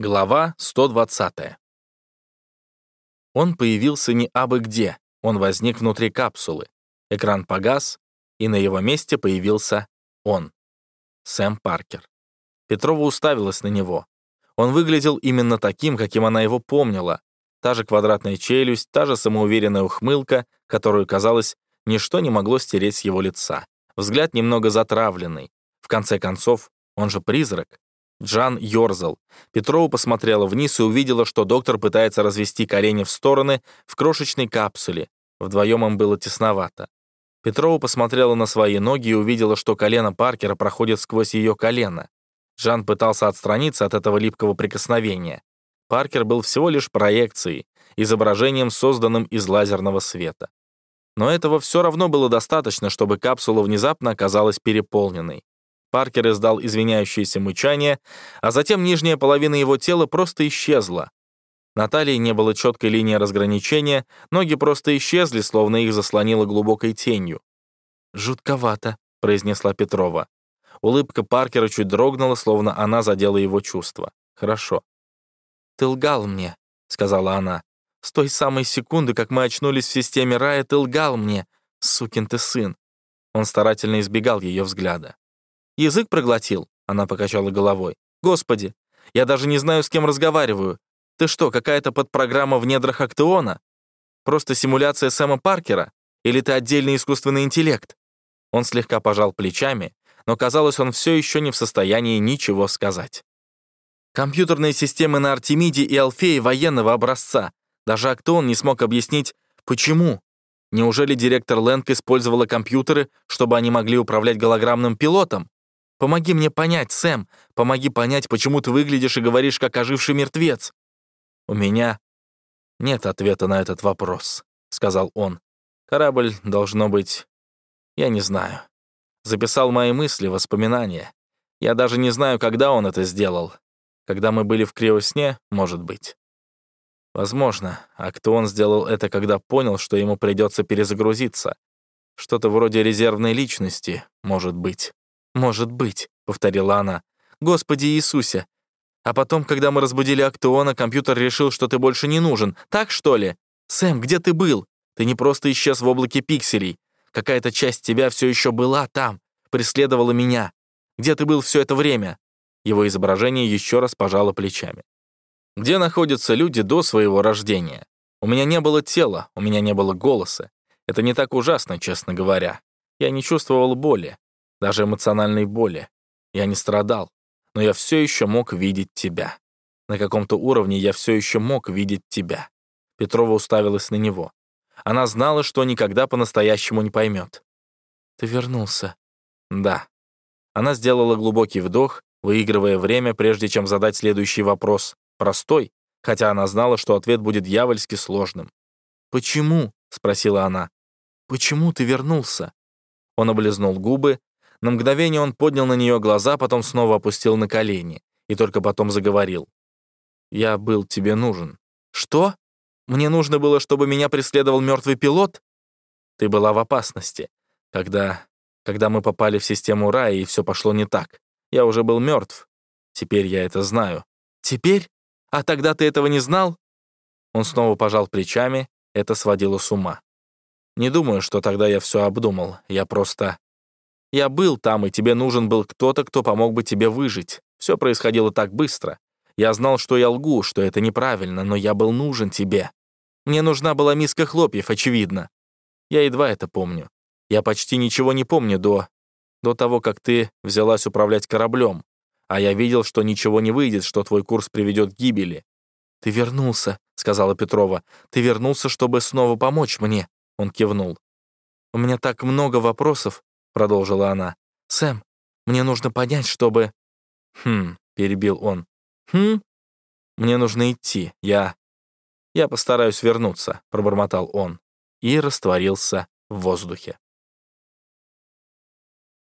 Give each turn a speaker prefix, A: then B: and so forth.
A: Глава 120. Он появился не абы где, он возник внутри капсулы. Экран погас, и на его месте появился он, Сэм Паркер. Петрова уставилась на него. Он выглядел именно таким, каким она его помнила. Та же квадратная челюсть, та же самоуверенная ухмылка, которую, казалось, ничто не могло стереть с его лица. Взгляд немного затравленный. В конце концов, он же призрак. Джан ёрзал. Петрова посмотрела вниз и увидела, что доктор пытается развести колени в стороны в крошечной капсуле. Вдвоем им было тесновато. Петрова посмотрела на свои ноги и увидела, что колено Паркера проходит сквозь ее колено. Джан пытался отстраниться от этого липкого прикосновения. Паркер был всего лишь проекцией, изображением, созданным из лазерного света. Но этого все равно было достаточно, чтобы капсула внезапно оказалась переполненной. Паркер издал извиняющееся мычание, а затем нижняя половина его тела просто исчезла. На талии не было четкой линии разграничения, ноги просто исчезли, словно их заслонило глубокой тенью. «Жутковато», — произнесла Петрова. Улыбка Паркера чуть дрогнула, словно она задела его чувства. «Хорошо». «Ты лгал мне», — сказала она. «С той самой секунды, как мы очнулись в системе рая, ты лгал мне, сукин ты сын». Он старательно избегал ее взгляда. Язык проглотил?» Она покачала головой. «Господи, я даже не знаю, с кем разговариваю. Ты что, какая-то подпрограмма в недрах Актеона? Просто симуляция Сэма Паркера? Или ты отдельный искусственный интеллект?» Он слегка пожал плечами, но, казалось, он все еще не в состоянии ничего сказать. Компьютерные системы на Артемиде и Алфее военного образца. Даже Актеон не смог объяснить, почему. Неужели директор Лэнг использовала компьютеры, чтобы они могли управлять голограммным пилотом? Помоги мне понять, Сэм. Помоги понять, почему ты выглядишь и говоришь, как оживший мертвец. У меня нет ответа на этот вопрос, сказал он. Корабль должно быть... Я не знаю. Записал мои мысли, воспоминания. Я даже не знаю, когда он это сделал. Когда мы были в криосне, может быть. Возможно. А кто он сделал это, когда понял, что ему придется перезагрузиться? Что-то вроде резервной личности, может быть. «Может быть», — повторила она. «Господи Иисусе! А потом, когда мы разбудили Актеона, компьютер решил, что ты больше не нужен. Так, что ли? Сэм, где ты был? Ты не просто исчез в облаке пикселей. Какая-то часть тебя все еще была там, преследовала меня. Где ты был все это время?» Его изображение еще раз пожало плечами. «Где находятся люди до своего рождения? У меня не было тела, у меня не было голоса. Это не так ужасно, честно говоря. Я не чувствовал боли даже эмоциональной боли. Я не страдал, но я все еще мог видеть тебя. На каком-то уровне я все еще мог видеть тебя. Петрова уставилась на него. Она знала, что никогда по-настоящему не поймет. «Ты вернулся?» «Да». Она сделала глубокий вдох, выигрывая время, прежде чем задать следующий вопрос. Простой, хотя она знала, что ответ будет дьявольски сложным. «Почему?» — спросила она. «Почему ты вернулся?» Он облизнул губы, на мгновение он поднял на нее глаза, потом снова опустил на колени и только потом заговорил. «Я был тебе нужен». «Что? Мне нужно было, чтобы меня преследовал мертвый пилот?» «Ты была в опасности. Когда... когда мы попали в систему рая, и все пошло не так. Я уже был мертв. Теперь я это знаю». «Теперь? А тогда ты этого не знал?» Он снова пожал плечами, это сводило с ума. Не думаю, что тогда я все обдумал. Я просто... Я был там, и тебе нужен был кто-то, кто помог бы тебе выжить. Все происходило так быстро. Я знал, что я лгу, что это неправильно, но я был нужен тебе. Мне нужна была миска хлопьев, очевидно. Я едва это помню. Я почти ничего не помню до... до того, как ты взялась управлять кораблем. А я видел, что ничего не выйдет, что твой курс приведет к гибели. «Ты вернулся», — сказала Петрова. «Ты вернулся, чтобы снова помочь мне», — он кивнул. «У меня так много вопросов, — продолжила она. «Сэм, мне нужно понять, чтобы...» «Хм», — перебил он. «Хм? Мне нужно идти. Я... Я постараюсь вернуться», — пробормотал он и растворился в воздухе.